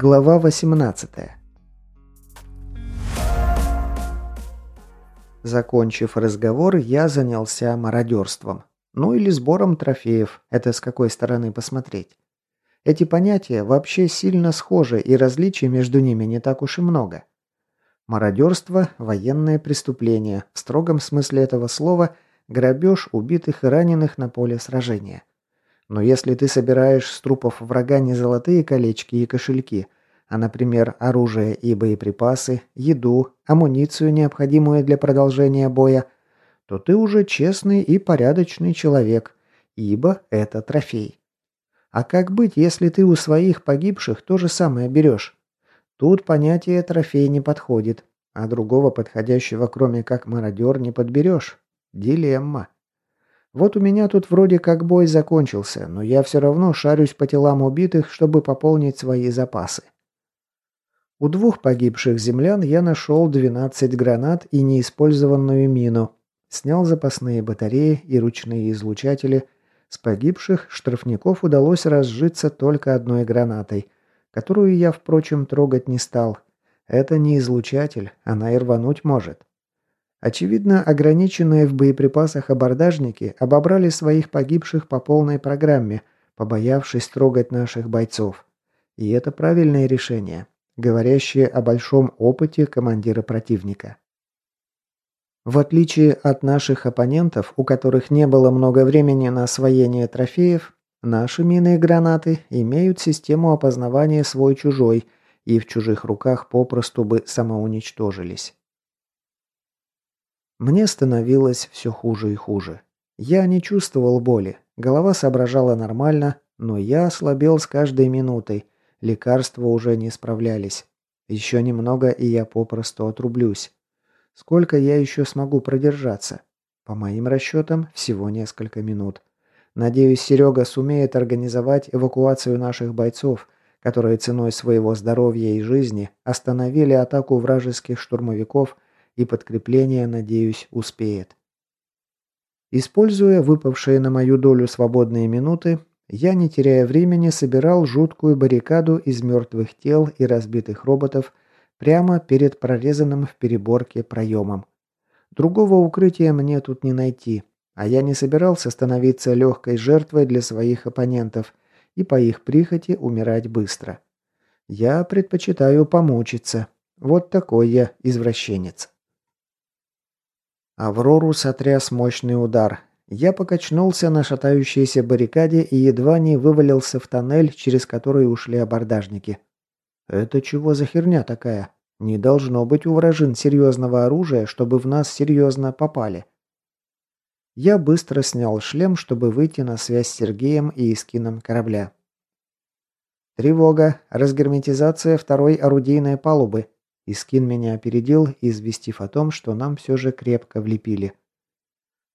Глава 18 Закончив разговор, я занялся мародерством. Ну или сбором трофеев, это с какой стороны посмотреть. Эти понятия вообще сильно схожи, и различий между ними не так уж и много. Мародерство – военное преступление, в строгом смысле этого слова – грабеж убитых и раненых на поле сражения. Но если ты собираешь с трупов врага не золотые колечки и кошельки, а, например, оружие и боеприпасы, еду, амуницию, необходимую для продолжения боя, то ты уже честный и порядочный человек, ибо это трофей. А как быть, если ты у своих погибших то же самое берешь? Тут понятие трофей не подходит, а другого подходящего, кроме как мародер, не подберешь. Дилемма. Вот у меня тут вроде как бой закончился, но я все равно шарюсь по телам убитых, чтобы пополнить свои запасы. У двух погибших землян я нашел 12 гранат и неиспользованную мину, снял запасные батареи и ручные излучатели. С погибших штрафников удалось разжиться только одной гранатой, которую я, впрочем, трогать не стал. Это не излучатель, она и рвануть может. Очевидно, ограниченные в боеприпасах абордажники обобрали своих погибших по полной программе, побоявшись трогать наших бойцов. И это правильное решение, говорящее о большом опыте командира противника. В отличие от наших оппонентов, у которых не было много времени на освоение трофеев, наши мины и гранаты имеют систему опознавания свой-чужой и в чужих руках попросту бы самоуничтожились. Мне становилось все хуже и хуже. Я не чувствовал боли, голова соображала нормально, но я ослабел с каждой минутой, лекарства уже не справлялись. Еще немного, и я попросту отрублюсь. Сколько я еще смогу продержаться? По моим расчетам, всего несколько минут. Надеюсь, Серега сумеет организовать эвакуацию наших бойцов, которые ценой своего здоровья и жизни остановили атаку вражеских штурмовиков – и подкрепление, надеюсь, успеет. Используя выпавшие на мою долю свободные минуты, я, не теряя времени, собирал жуткую баррикаду из мертвых тел и разбитых роботов прямо перед прорезанным в переборке проемом. Другого укрытия мне тут не найти, а я не собирался становиться легкой жертвой для своих оппонентов и по их прихоти умирать быстро. Я предпочитаю помучиться. Вот такой я извращенец. Аврору сотряс мощный удар. Я покачнулся на шатающейся баррикаде и едва не вывалился в тоннель, через который ушли абордажники. Это чего за херня такая? Не должно быть у вражин серьезного оружия, чтобы в нас серьезно попали. Я быстро снял шлем, чтобы выйти на связь с Сергеем и эскином корабля. Тревога. Разгерметизация второй орудийной палубы. Искин меня опередил, известив о том, что нам все же крепко влепили.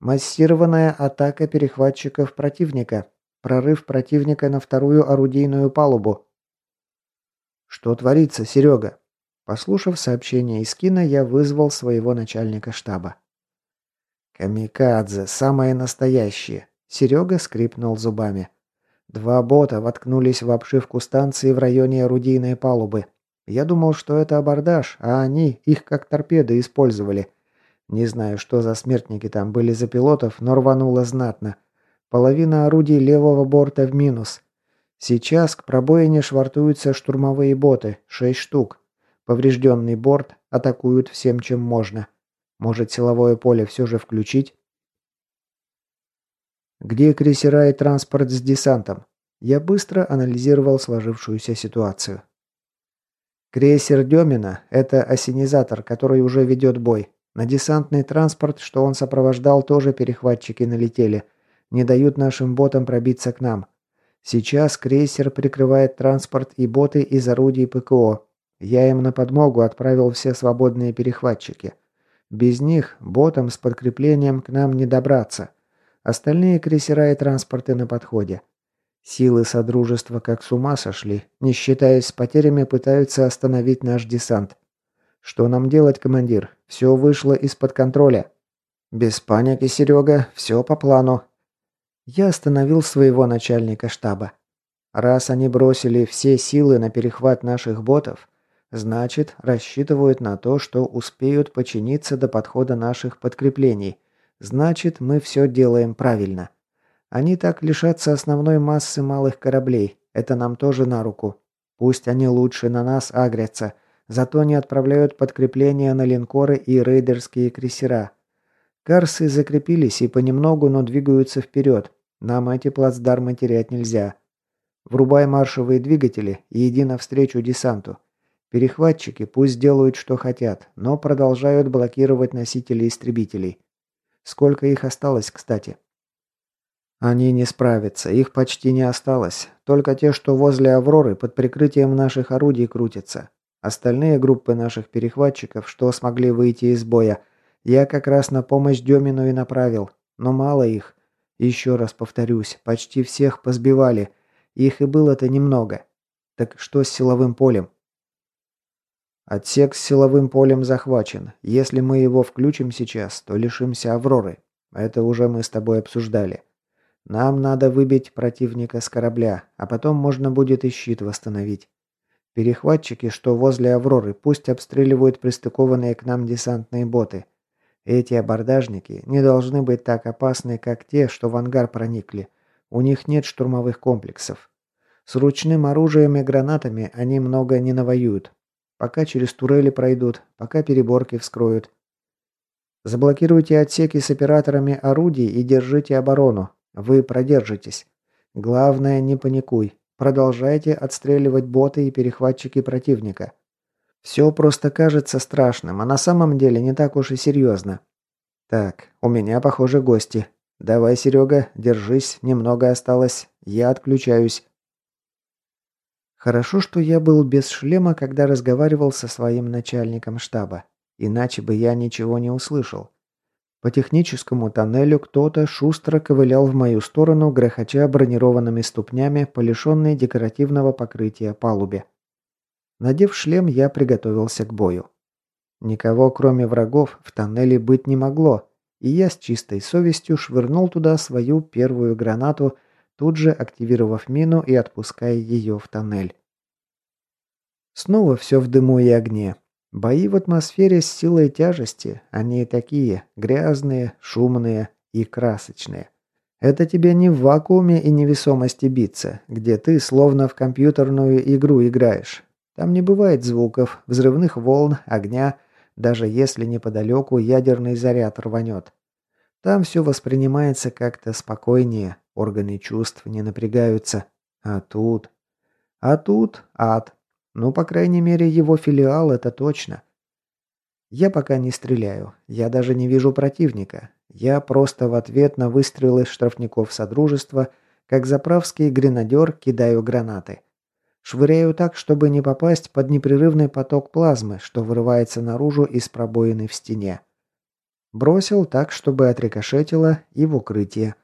Массированная атака перехватчиков противника. Прорыв противника на вторую орудийную палубу. Что творится, Серега? Послушав сообщение Искина, я вызвал своего начальника штаба. «Камикадзе, самое настоящее!» Серега скрипнул зубами. Два бота воткнулись в обшивку станции в районе орудийной палубы. Я думал, что это абордаж, а они их как торпеды использовали. Не знаю, что за смертники там были за пилотов, но рвануло знатно. Половина орудий левого борта в минус. Сейчас к пробоине швартуются штурмовые боты, шесть штук. Поврежденный борт атакуют всем, чем можно. Может, силовое поле все же включить? Где крейсера и транспорт с десантом? Я быстро анализировал сложившуюся ситуацию. Крейсер Демина – это осенизатор, который уже ведет бой. На десантный транспорт, что он сопровождал, тоже перехватчики налетели. Не дают нашим ботам пробиться к нам. Сейчас крейсер прикрывает транспорт и боты из орудий ПКО. Я им на подмогу отправил все свободные перехватчики. Без них ботам с подкреплением к нам не добраться. Остальные крейсера и транспорты на подходе. Силы Содружества как с ума сошли, не считаясь с потерями, пытаются остановить наш десант. Что нам делать, командир? Все вышло из-под контроля. Без паники, Серега, все по плану. Я остановил своего начальника штаба. Раз они бросили все силы на перехват наших ботов, значит, рассчитывают на то, что успеют починиться до подхода наших подкреплений. Значит, мы все делаем правильно. Они так лишатся основной массы малых кораблей. Это нам тоже на руку. Пусть они лучше на нас агрятся, зато не отправляют подкрепления на линкоры и рейдерские крейсера. Карсы закрепились и понемногу, но двигаются вперед. Нам эти плацдармы терять нельзя. Врубай маршевые двигатели и иди навстречу десанту. Перехватчики пусть делают, что хотят, но продолжают блокировать носители истребителей. Сколько их осталось, кстати? Они не справятся, их почти не осталось. Только те, что возле Авроры, под прикрытием наших орудий крутятся. Остальные группы наших перехватчиков, что смогли выйти из боя, я как раз на помощь Демину и направил. Но мало их. Еще раз повторюсь, почти всех позбивали – их и было-то немного. Так что с силовым полем? Отсек с силовым полем захвачен. Если мы его включим сейчас, то лишимся Авроры. Это уже мы с тобой обсуждали. Нам надо выбить противника с корабля, а потом можно будет и щит восстановить. Перехватчики, что возле Авроры, пусть обстреливают пристыкованные к нам десантные боты. Эти абордажники не должны быть так опасны, как те, что в ангар проникли. У них нет штурмовых комплексов. С ручным оружием и гранатами они много не навоюют. Пока через турели пройдут, пока переборки вскроют. Заблокируйте отсеки с операторами орудий и держите оборону. Вы продержитесь. Главное, не паникуй. Продолжайте отстреливать боты и перехватчики противника. Все просто кажется страшным, а на самом деле не так уж и серьезно. Так, у меня, похоже, гости. «Давай, Серега, держись, немного осталось. Я отключаюсь». Хорошо, что я был без шлема, когда разговаривал со своим начальником штаба. Иначе бы я ничего не услышал. По техническому тоннелю кто-то шустро ковылял в мою сторону, грохоча бронированными ступнями по лишенной декоративного покрытия палубе. Надев шлем, я приготовился к бою. Никого, кроме врагов, в тоннеле быть не могло, и я с чистой совестью швырнул туда свою первую гранату, тут же активировав мину и отпуская ее в тоннель. Снова все в дыму и огне. Бои в атмосфере с силой тяжести, они такие, грязные, шумные и красочные. Это тебе не в вакууме и невесомости биться, где ты словно в компьютерную игру играешь. Там не бывает звуков, взрывных волн, огня – даже если неподалеку ядерный заряд рванет. Там все воспринимается как-то спокойнее, органы чувств не напрягаются. А тут... А тут ад. Ну, по крайней мере, его филиал это точно. Я пока не стреляю. Я даже не вижу противника. Я просто в ответ на выстрелы штрафников Содружества, как заправский гренадер, кидаю гранаты. Швыряю так, чтобы не попасть под непрерывный поток плазмы, что вырывается наружу из пробоины в стене. Бросил так, чтобы отрикошетило и в укрытие.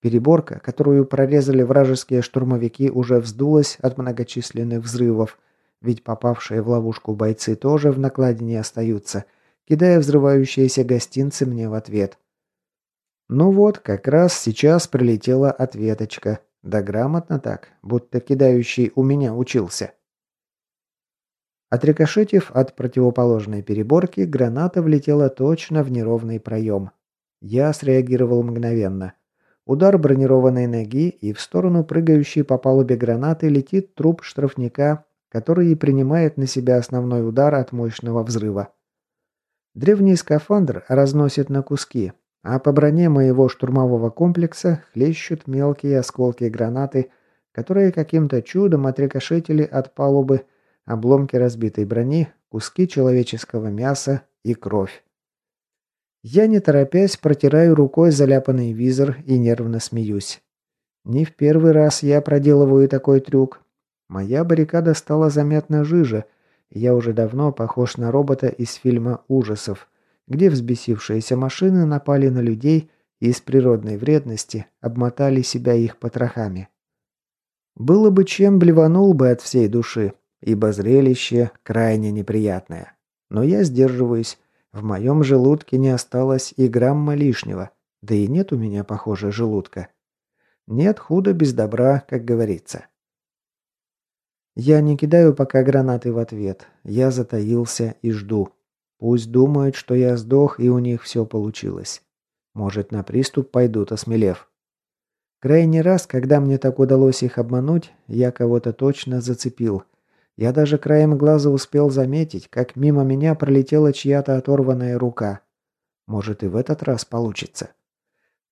Переборка, которую прорезали вражеские штурмовики, уже вздулась от многочисленных взрывов, ведь попавшие в ловушку бойцы тоже в накладе не остаются, кидая взрывающиеся гостинцы мне в ответ. Ну вот, как раз сейчас прилетела ответочка. Да грамотно так, будто кидающий у меня учился. Отрикошетив от противоположной переборки, граната влетела точно в неровный проем. Я среагировал мгновенно. Удар бронированной ноги, и в сторону прыгающей по палубе гранаты летит труп штрафника, который и принимает на себя основной удар от мощного взрыва. Древний скафандр разносит на куски, а по броне моего штурмового комплекса хлещут мелкие осколки гранаты, которые каким-то чудом отрикошетили от палубы, обломки разбитой брони, куски человеческого мяса и кровь. Я, не торопясь, протираю рукой заляпанный визор и нервно смеюсь. Не в первый раз я проделываю такой трюк. Моя баррикада стала заметно жиже, я уже давно похож на робота из фильма ужасов – где взбесившиеся машины напали на людей и из природной вредности обмотали себя их потрохами. Было бы чем, блеванул бы от всей души, ибо зрелище крайне неприятное. Но я сдерживаюсь. В моем желудке не осталось и грамма лишнего. Да и нет у меня, похоже, желудка. Нет худа без добра, как говорится. Я не кидаю пока гранаты в ответ. Я затаился и жду. Пусть думают, что я сдох и у них все получилось. Может, на приступ пойдут, осмелев. Крайний раз, когда мне так удалось их обмануть, я кого-то точно зацепил. Я даже краем глаза успел заметить, как мимо меня пролетела чья-то оторванная рука. Может, и в этот раз получится.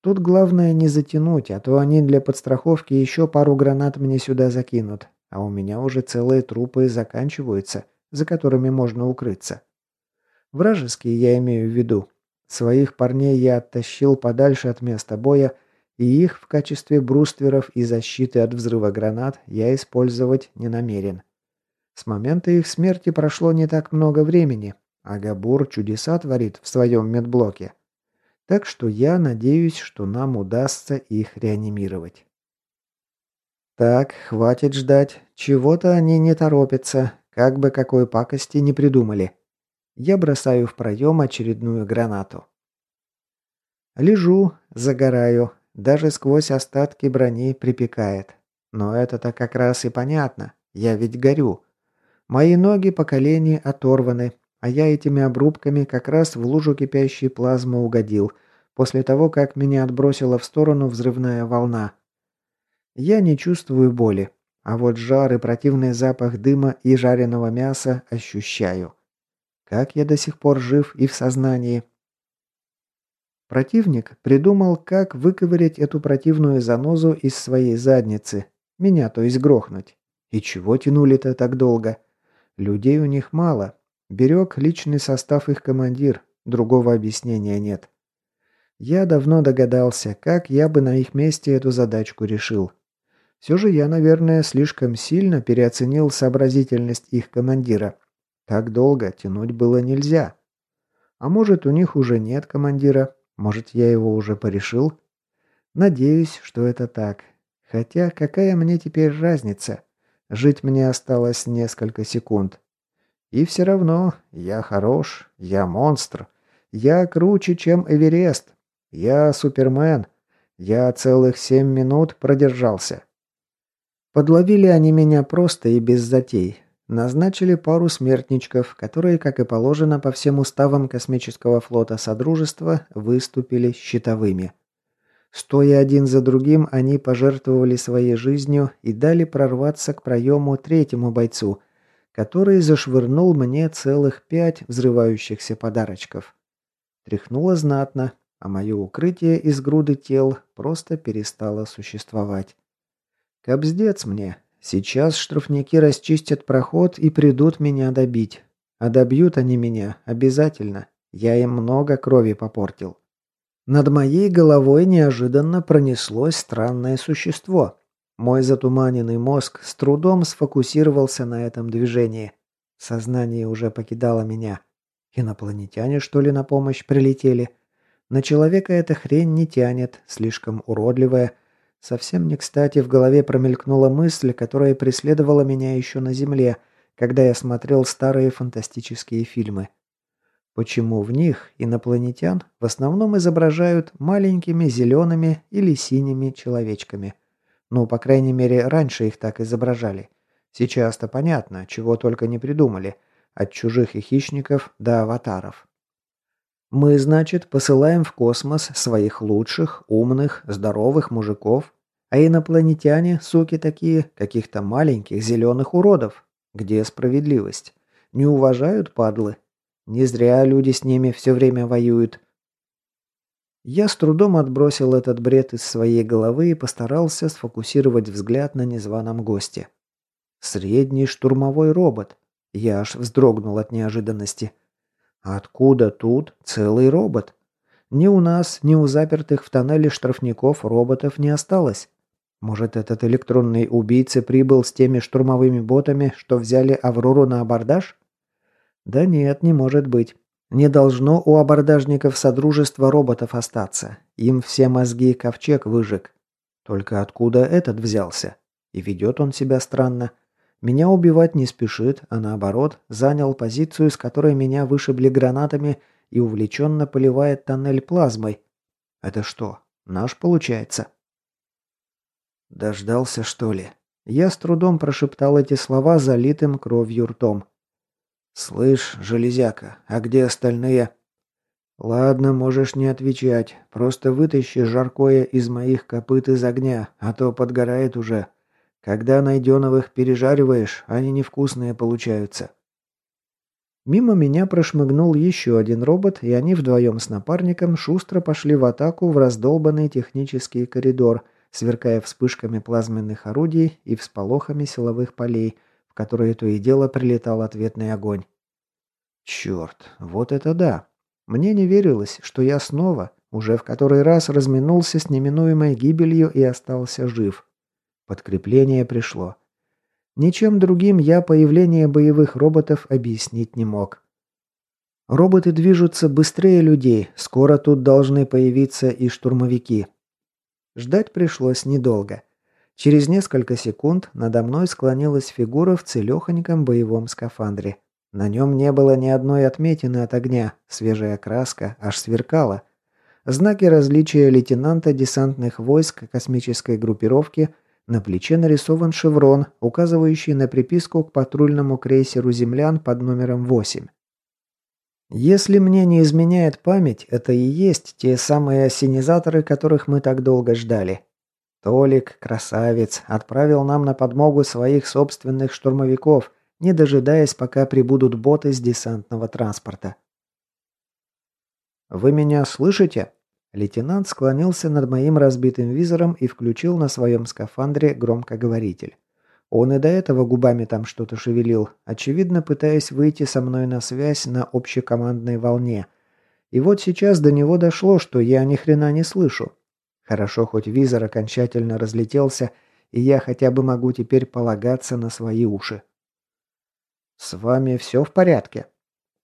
Тут главное не затянуть, а то они для подстраховки еще пару гранат мне сюда закинут, а у меня уже целые трупы заканчиваются, за которыми можно укрыться. Вражеские я имею в виду. Своих парней я оттащил подальше от места боя, и их в качестве брустверов и защиты от взрыва гранат я использовать не намерен. С момента их смерти прошло не так много времени, а Габур чудеса творит в своем медблоке. Так что я надеюсь, что нам удастся их реанимировать. Так, хватит ждать. Чего-то они не торопятся, как бы какой пакости не придумали. Я бросаю в проем очередную гранату. Лежу, загораю, даже сквозь остатки брони припекает. Но это-то как раз и понятно. Я ведь горю. Мои ноги по колени оторваны, а я этими обрубками как раз в лужу кипящей плазмы угодил, после того, как меня отбросила в сторону взрывная волна. Я не чувствую боли, а вот жар и противный запах дыма и жареного мяса ощущаю. Как я до сих пор жив и в сознании. Противник придумал, как выковырять эту противную занозу из своей задницы. Меня, то есть, грохнуть. И чего тянули-то так долго? Людей у них мало, Берег личный состав их командир, другого объяснения нет. Я давно догадался, как я бы на их месте эту задачку решил. Все же я, наверное, слишком сильно переоценил сообразительность их командира. Так долго тянуть было нельзя. А может, у них уже нет командира, может, я его уже порешил? Надеюсь, что это так. Хотя, какая мне теперь разница? Жить мне осталось несколько секунд. И все равно я хорош, я монстр, я круче, чем Эверест, я супермен, я целых семь минут продержался. Подловили они меня просто и без затей. Назначили пару смертничков, которые, как и положено по всем уставам космического флота Содружества, выступили щитовыми. Стоя один за другим, они пожертвовали своей жизнью и дали прорваться к проему третьему бойцу – который зашвырнул мне целых пять взрывающихся подарочков. Тряхнуло знатно, а мое укрытие из груды тел просто перестало существовать. Кобздец мне. Сейчас штрафники расчистят проход и придут меня добить. А добьют они меня обязательно. Я им много крови попортил. Над моей головой неожиданно пронеслось странное существо. Мой затуманенный мозг с трудом сфокусировался на этом движении. Сознание уже покидало меня. Инопланетяне, что ли, на помощь прилетели? На человека эта хрень не тянет, слишком уродливая. Совсем не кстати в голове промелькнула мысль, которая преследовала меня еще на Земле, когда я смотрел старые фантастические фильмы. Почему в них инопланетян в основном изображают маленькими зелеными или синими человечками – ну, по крайней мере, раньше их так изображали. Сейчас-то понятно, чего только не придумали. От чужих и хищников до аватаров. Мы, значит, посылаем в космос своих лучших, умных, здоровых мужиков, а инопланетяне, суки такие, каких-то маленьких зеленых уродов. Где справедливость? Не уважают падлы? Не зря люди с ними все время воюют. Я с трудом отбросил этот бред из своей головы и постарался сфокусировать взгляд на незваном госте. Средний штурмовой робот. Я аж вздрогнул от неожиданности. Откуда тут целый робот? Ни у нас, ни у запертых в тоннеле штрафников роботов не осталось. Может, этот электронный убийца прибыл с теми штурмовыми ботами, что взяли Аврору на абордаж? Да нет, не может быть. Не должно у абордажников Содружества роботов остаться. Им все мозги ковчег выжег. Только откуда этот взялся? И ведет он себя странно. Меня убивать не спешит, а наоборот, занял позицию, с которой меня вышибли гранатами и увлеченно поливает тоннель плазмой. Это что, наш получается? Дождался, что ли? Я с трудом прошептал эти слова залитым кровью ртом. «Слышь, железяка, а где остальные?» «Ладно, можешь не отвечать. Просто вытащи жаркое из моих копыт из огня, а то подгорает уже. Когда найденовых пережариваешь, они невкусные получаются». Мимо меня прошмыгнул еще один робот, и они вдвоем с напарником шустро пошли в атаку в раздолбанный технический коридор, сверкая вспышками плазменных орудий и всполохами силовых полей, в которые то и дело прилетал ответный огонь. Черт, вот это да. Мне не верилось, что я снова, уже в который раз разминулся с неминуемой гибелью и остался жив. Подкрепление пришло. Ничем другим я появление боевых роботов объяснить не мог. Роботы движутся быстрее людей, скоро тут должны появиться и штурмовики. Ждать пришлось недолго. Через несколько секунд надо мной склонилась фигура в целехоньком боевом скафандре. На нем не было ни одной отметины от огня, свежая краска аж сверкала. Знаки различия лейтенанта десантных войск космической группировки на плече нарисован шеврон, указывающий на приписку к патрульному крейсеру «Землян» под номером 8. Если мне не изменяет память, это и есть те самые осенизаторы, которых мы так долго ждали. Толик, красавец, отправил нам на подмогу своих собственных штурмовиков, не дожидаясь, пока прибудут боты с десантного транспорта. «Вы меня слышите?» Лейтенант склонился над моим разбитым визором и включил на своем скафандре громкоговоритель. Он и до этого губами там что-то шевелил, очевидно пытаясь выйти со мной на связь на общекомандной волне. И вот сейчас до него дошло, что я ни хрена не слышу. Хорошо, хоть визор окончательно разлетелся, и я хотя бы могу теперь полагаться на свои уши. «С вами все в порядке?»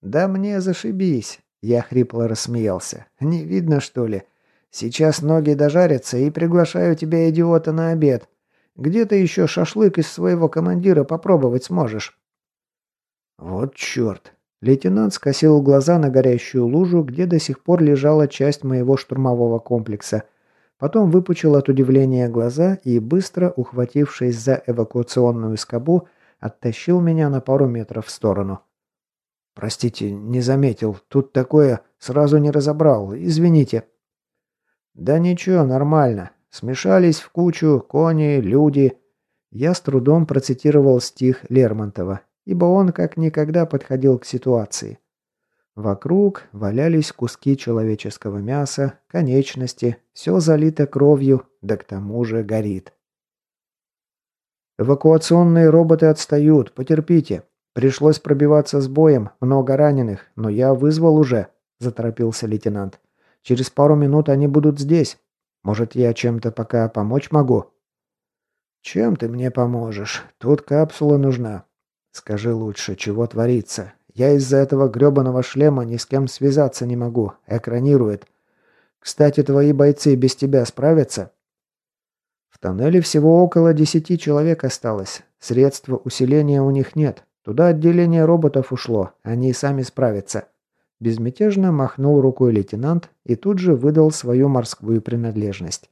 «Да мне зашибись!» Я хрипло рассмеялся. «Не видно, что ли? Сейчас ноги дожарятся и приглашаю тебя, идиота, на обед. Где ты еще шашлык из своего командира попробовать сможешь?» «Вот черт!» Лейтенант скосил глаза на горящую лужу, где до сих пор лежала часть моего штурмового комплекса. Потом выпучил от удивления глаза и, быстро ухватившись за эвакуационную скобу, оттащил меня на пару метров в сторону. «Простите, не заметил. Тут такое сразу не разобрал. Извините». «Да ничего, нормально. Смешались в кучу кони, люди. Я с трудом процитировал стих Лермонтова, ибо он как никогда подходил к ситуации. Вокруг валялись куски человеческого мяса, конечности, все залито кровью, да к тому же горит. Эвакуационные роботы отстают, потерпите. Пришлось пробиваться с боем, много раненых, но я вызвал уже, заторопился лейтенант. Через пару минут они будут здесь. Может, я чем-то пока помочь могу?» «Чем ты мне поможешь? Тут капсула нужна. Скажи лучше, чего творится? Я из-за этого грёбаного шлема ни с кем связаться не могу. Экранирует. Кстати, твои бойцы без тебя справятся?» «В тоннеле всего около десяти человек осталось. Средства усиления у них нет. Туда отделение роботов ушло. Они сами справятся. Безмятежно махнул рукой лейтенант и тут же выдал свою морскую принадлежность.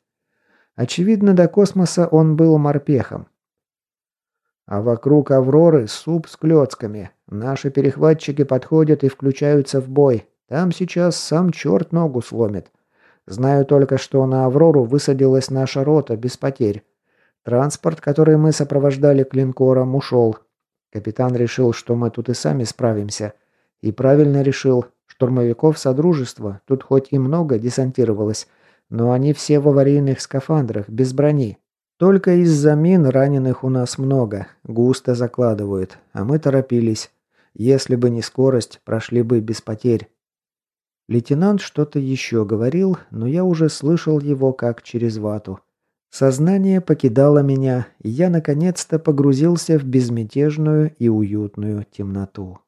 Очевидно, до космоса он был морпехом. А вокруг Авроры суп с клёцками. Наши перехватчики подходят и включаются в бой. Там сейчас сам черт ногу сломит. Знаю только, что на Аврору высадилась наша рота без потерь. Транспорт, который мы сопровождали к линкорам, ушел. Капитан решил, что мы тут и сами справимся. И правильно решил. Штурмовиков Содружества тут хоть и много десантировалось, но они все в аварийных скафандрах, без брони. Только из-за мин раненых у нас много, густо закладывают, а мы торопились. Если бы не скорость, прошли бы без потерь. Лейтенант что-то еще говорил, но я уже слышал его как через вату. Сознание покидало меня, и я наконец-то погрузился в безмятежную и уютную темноту.